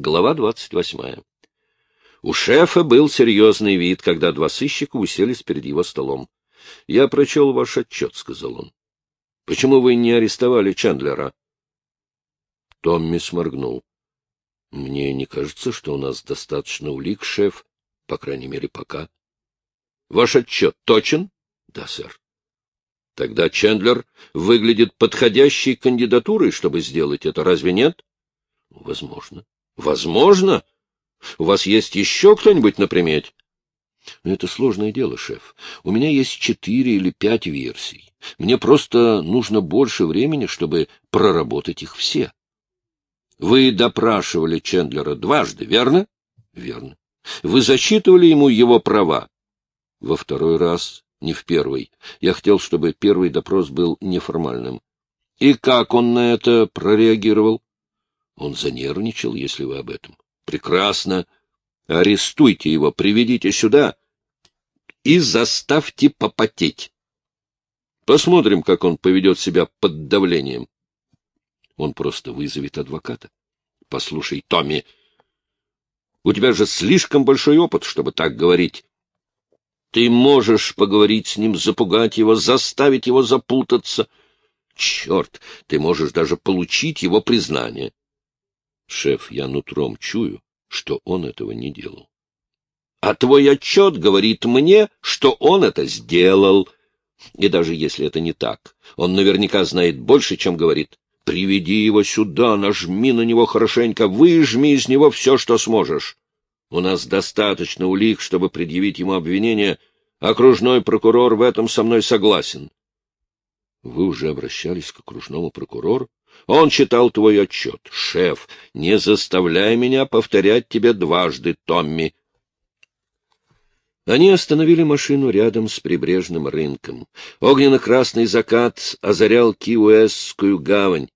Глава двадцать восьмая. У шефа был серьезный вид, когда два сыщика уселись перед его столом. — Я прочел ваш отчет, — сказал он. — Почему вы не арестовали Чандлера? Томми сморгнул. — Мне не кажется, что у нас достаточно улик, шеф, по крайней мере, пока. — Ваш отчет точен? — Да, сэр. — Тогда Чендлер выглядит подходящей кандидатурой, чтобы сделать это, разве нет? — Возможно. Возможно. У вас есть еще кто-нибудь на примете? Но это сложное дело, шеф. У меня есть четыре или пять версий. Мне просто нужно больше времени, чтобы проработать их все. Вы допрашивали Чендлера дважды, верно? Верно. Вы зачитывали ему его права? Во второй раз, не в первый. Я хотел, чтобы первый допрос был неформальным. И как он на это прореагировал? Он занервничал, если вы об этом. Прекрасно. Арестуйте его, приведите сюда и заставьте попотеть. Посмотрим, как он поведет себя под давлением. Он просто вызовет адвоката. Послушай, Томми, у тебя же слишком большой опыт, чтобы так говорить. Ты можешь поговорить с ним, запугать его, заставить его запутаться. Черт, ты можешь даже получить его признание. Шеф, я нутром чую, что он этого не делал. А твой отчет говорит мне, что он это сделал. И даже если это не так, он наверняка знает больше, чем говорит. Приведи его сюда, нажми на него хорошенько, выжми из него все, что сможешь. У нас достаточно улик, чтобы предъявить ему обвинение. Окружной прокурор в этом со мной согласен. Вы уже обращались к окружному прокурору? Он читал твой отчет. Шеф, не заставляй меня повторять тебе дважды, Томми. Они остановили машину рядом с прибрежным рынком. Огненно-красный закат озарял Киуэсскую гавань.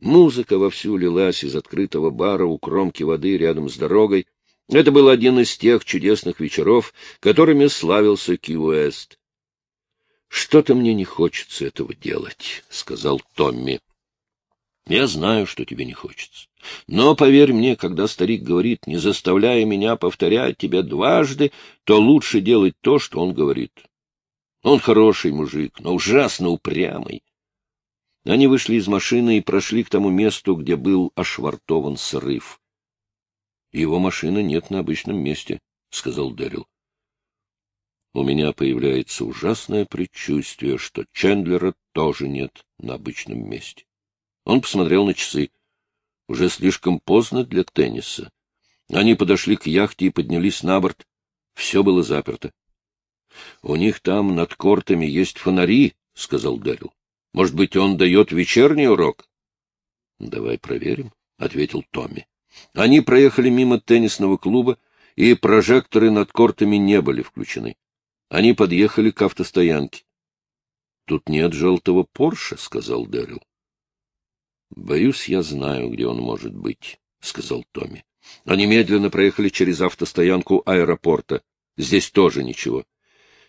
Музыка вовсю лилась из открытого бара у кромки воды рядом с дорогой. Это был один из тех чудесных вечеров, которыми славился Киуэст. — Что-то мне не хочется этого делать, — сказал Томми. Я знаю, что тебе не хочется. Но, поверь мне, когда старик говорит, не заставляя меня повторять тебе дважды, то лучше делать то, что он говорит. Он хороший мужик, но ужасно упрямый. Они вышли из машины и прошли к тому месту, где был ошвартован срыв. — Его машины нет на обычном месте, — сказал Дэрил. — У меня появляется ужасное предчувствие, что Чендлера тоже нет на обычном месте. Он посмотрел на часы. Уже слишком поздно для тенниса. Они подошли к яхте и поднялись на борт. Все было заперто. — У них там над кортами есть фонари, — сказал Дэрил. — Может быть, он дает вечерний урок? — Давай проверим, — ответил Томми. Они проехали мимо теннисного клуба, и прожекторы над кортами не были включены. Они подъехали к автостоянке. — Тут нет желтого Порше, — сказал Дэрил. — Боюсь, я знаю, где он может быть, — сказал Томми. Они медленно проехали через автостоянку аэропорта. Здесь тоже ничего.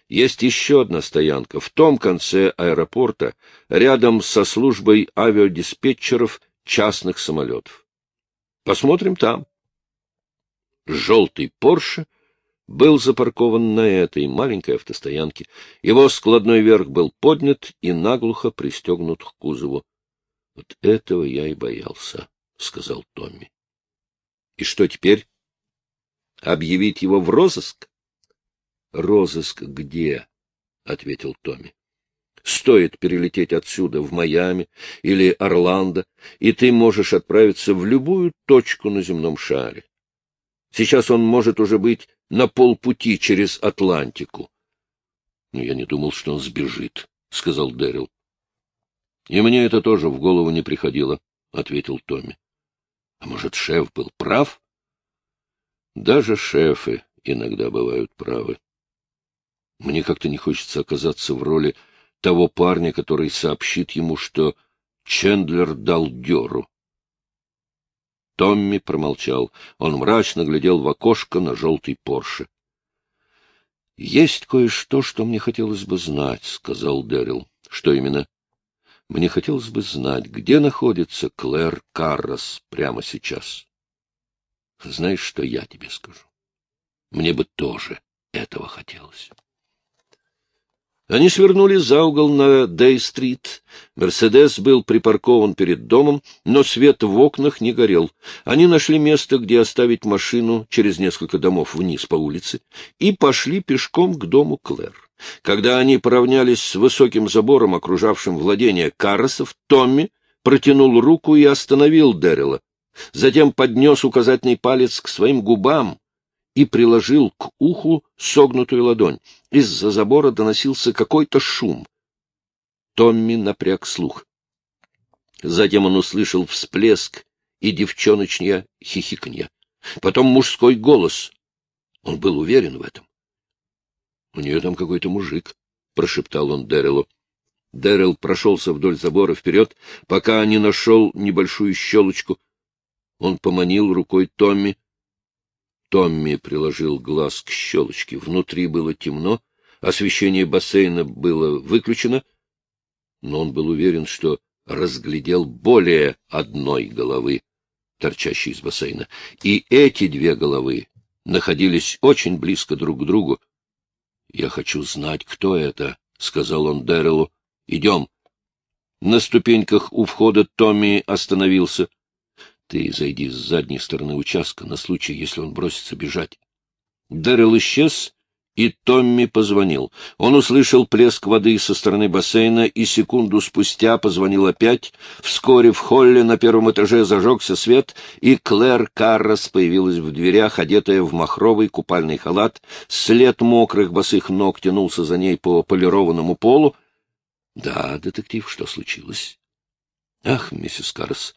Есть еще одна стоянка в том конце аэропорта, рядом со службой авиадиспетчеров частных самолетов. Посмотрим там. Желтый Порше был запаркован на этой маленькой автостоянке. Его складной верх был поднят и наглухо пристегнут к кузову. Вот этого я и боялся, — сказал Томми. — И что теперь? Объявить его в розыск? — Розыск где? — ответил Томми. — Стоит перелететь отсюда в Майами или Орландо, и ты можешь отправиться в любую точку на земном шаре. Сейчас он может уже быть на полпути через Атлантику. — Но я не думал, что он сбежит, — сказал Дэрил. И мне это тоже в голову не приходило, — ответил Томми. — А может, шеф был прав? Даже шефы иногда бывают правы. Мне как-то не хочется оказаться в роли того парня, который сообщит ему, что Чендлер дал дёру. Томми промолчал. Он мрачно глядел в окошко на желтый Порше. — Есть кое-что, что мне хотелось бы знать, — сказал Дэрил. — Что именно? Мне хотелось бы знать, где находится Клэр Каррос прямо сейчас. Знаешь, что я тебе скажу? Мне бы тоже этого хотелось. Они свернули за угол на Дей-стрит. Мерседес был припаркован перед домом, но свет в окнах не горел. Они нашли место, где оставить машину через несколько домов вниз по улице, и пошли пешком к дому Клэр. Когда они поравнялись с высоким забором, окружавшим владение Карросов, Томми протянул руку и остановил Дэрила. Затем поднес указательный палец к своим губам, и приложил к уху согнутую ладонь. Из-за забора доносился какой-то шум. Томми напряг слух. Затем он услышал всплеск и девчоночье хихиканье. Потом мужской голос. Он был уверен в этом. — У нее там какой-то мужик, — прошептал он Дэрилу. Дэрил прошелся вдоль забора вперед, пока не нашел небольшую щелочку. Он поманил рукой Томми. Томми приложил глаз к щелочке. Внутри было темно, освещение бассейна было выключено, но он был уверен, что разглядел более одной головы, торчащей из бассейна. И эти две головы находились очень близко друг к другу. — Я хочу знать, кто это, — сказал он Дэрилу. — Идем. На ступеньках у входа Томми остановился. Ты зайди с задней стороны участка на случай, если он бросится бежать. Дэрил исчез, и Томми позвонил. Он услышал плеск воды со стороны бассейна и секунду спустя позвонил опять. Вскоре в холле на первом этаже зажегся свет, и Клэр Каррас появилась в дверях, одетая в махровый купальный халат. След мокрых босых ног тянулся за ней по полированному полу. — Да, детектив, что случилось? — Ах, миссис Каррас,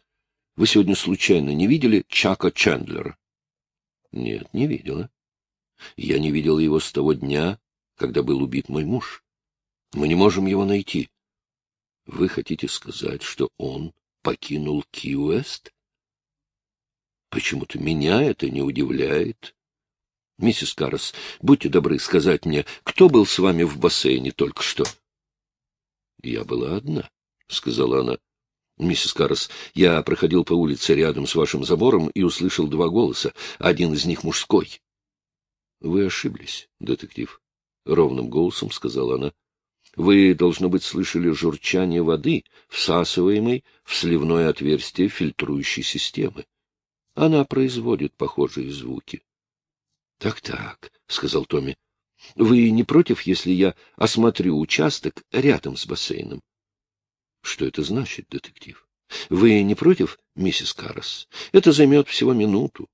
вы сегодня случайно не видели Чака Чендлера? — Нет, не видела. Я не видел его с того дня, когда был убит мой муж. Мы не можем его найти. Вы хотите сказать, что он покинул Ки-Уэст? Почему-то меня это не удивляет. Миссис Каррес, будьте добры сказать мне, кто был с вами в бассейне только что? — Я была одна, — сказала она. Миссис Каррес, я проходил по улице рядом с вашим забором и услышал два голоса, один из них мужской. — Вы ошиблись, детектив, — ровным голосом сказала она. — Вы, должно быть, слышали журчание воды, всасываемой в сливное отверстие фильтрующей системы. Она производит похожие звуки. Так — Так-так, — сказал Томми. — Вы не против, если я осмотрю участок рядом с бассейном? Что это значит, детектив? Вы не против, миссис Каррес? Это займет всего минуту.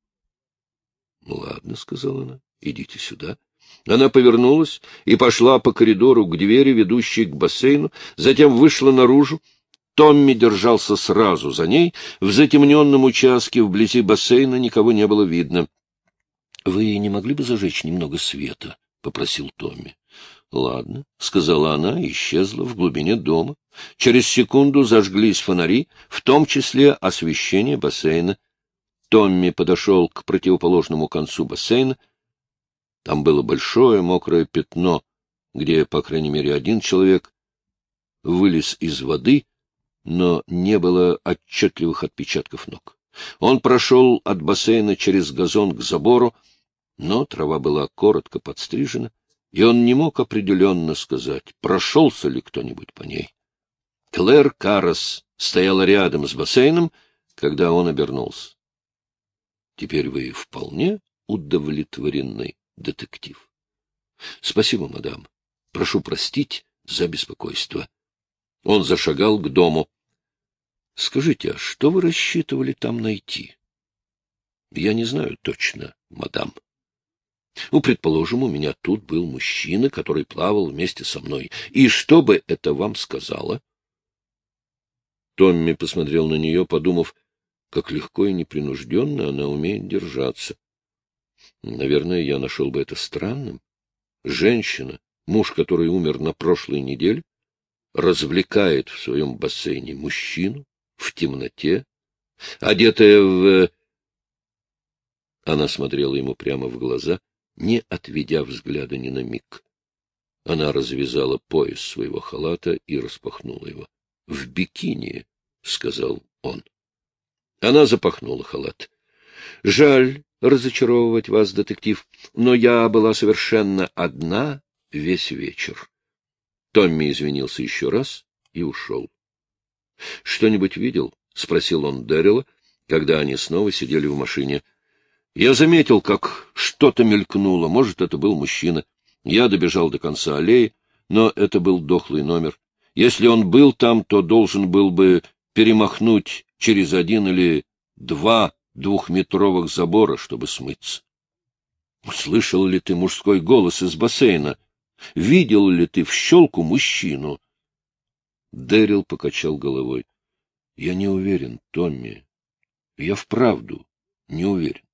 Ну, — Ладно, — сказала она, — идите сюда. Она повернулась и пошла по коридору к двери, ведущей к бассейну, затем вышла наружу. Томми держался сразу за ней. В затемненном участке вблизи бассейна никого не было видно. — Вы не могли бы зажечь немного света? — попросил Томми. — Ладно, — сказала она и исчезла в глубине дома. Через секунду зажглись фонари, в том числе освещение бассейна. Томми подошел к противоположному концу бассейна. Там было большое мокрое пятно, где, по крайней мере, один человек вылез из воды, но не было отчетливых отпечатков ног. Он прошел от бассейна через газон к забору, но трава была коротко подстрижена, и он не мог определенно сказать, прошелся ли кто-нибудь по ней. Клэр Каррес стояла рядом с бассейном, когда он обернулся. — Теперь вы вполне удовлетворены, детектив. — Спасибо, мадам. Прошу простить за беспокойство. Он зашагал к дому. — Скажите, а что вы рассчитывали там найти? — Я не знаю точно, мадам. — ну, предположим, у меня тут был мужчина, который плавал вместе со мной. И что бы это вам сказала? Томми посмотрел на нее, подумав, как легко и непринужденно она умеет держаться. Наверное, я нашел бы это странным. Женщина, муж который умер на прошлой неделе, развлекает в своем бассейне мужчину в темноте, одетая в... Она смотрела ему прямо в глаза, не отведя взгляда ни на миг. Она развязала пояс своего халата и распахнула его. — В бикини, — сказал он. Она запахнула халат. — Жаль разочаровывать вас, детектив, но я была совершенно одна весь вечер. Томми извинился еще раз и ушел. — Что-нибудь видел? — спросил он Дэрила, когда они снова сидели в машине. — Я заметил, как что-то мелькнуло. Может, это был мужчина. Я добежал до конца аллеи, но это был дохлый номер. Если он был там, то должен был бы перемахнуть через один или два двухметровых забора, чтобы смыться. Слышал ли ты мужской голос из бассейна? Видел ли ты в щелку мужчину? Дэрил покачал головой. — Я не уверен, Томми. Я вправду не уверен.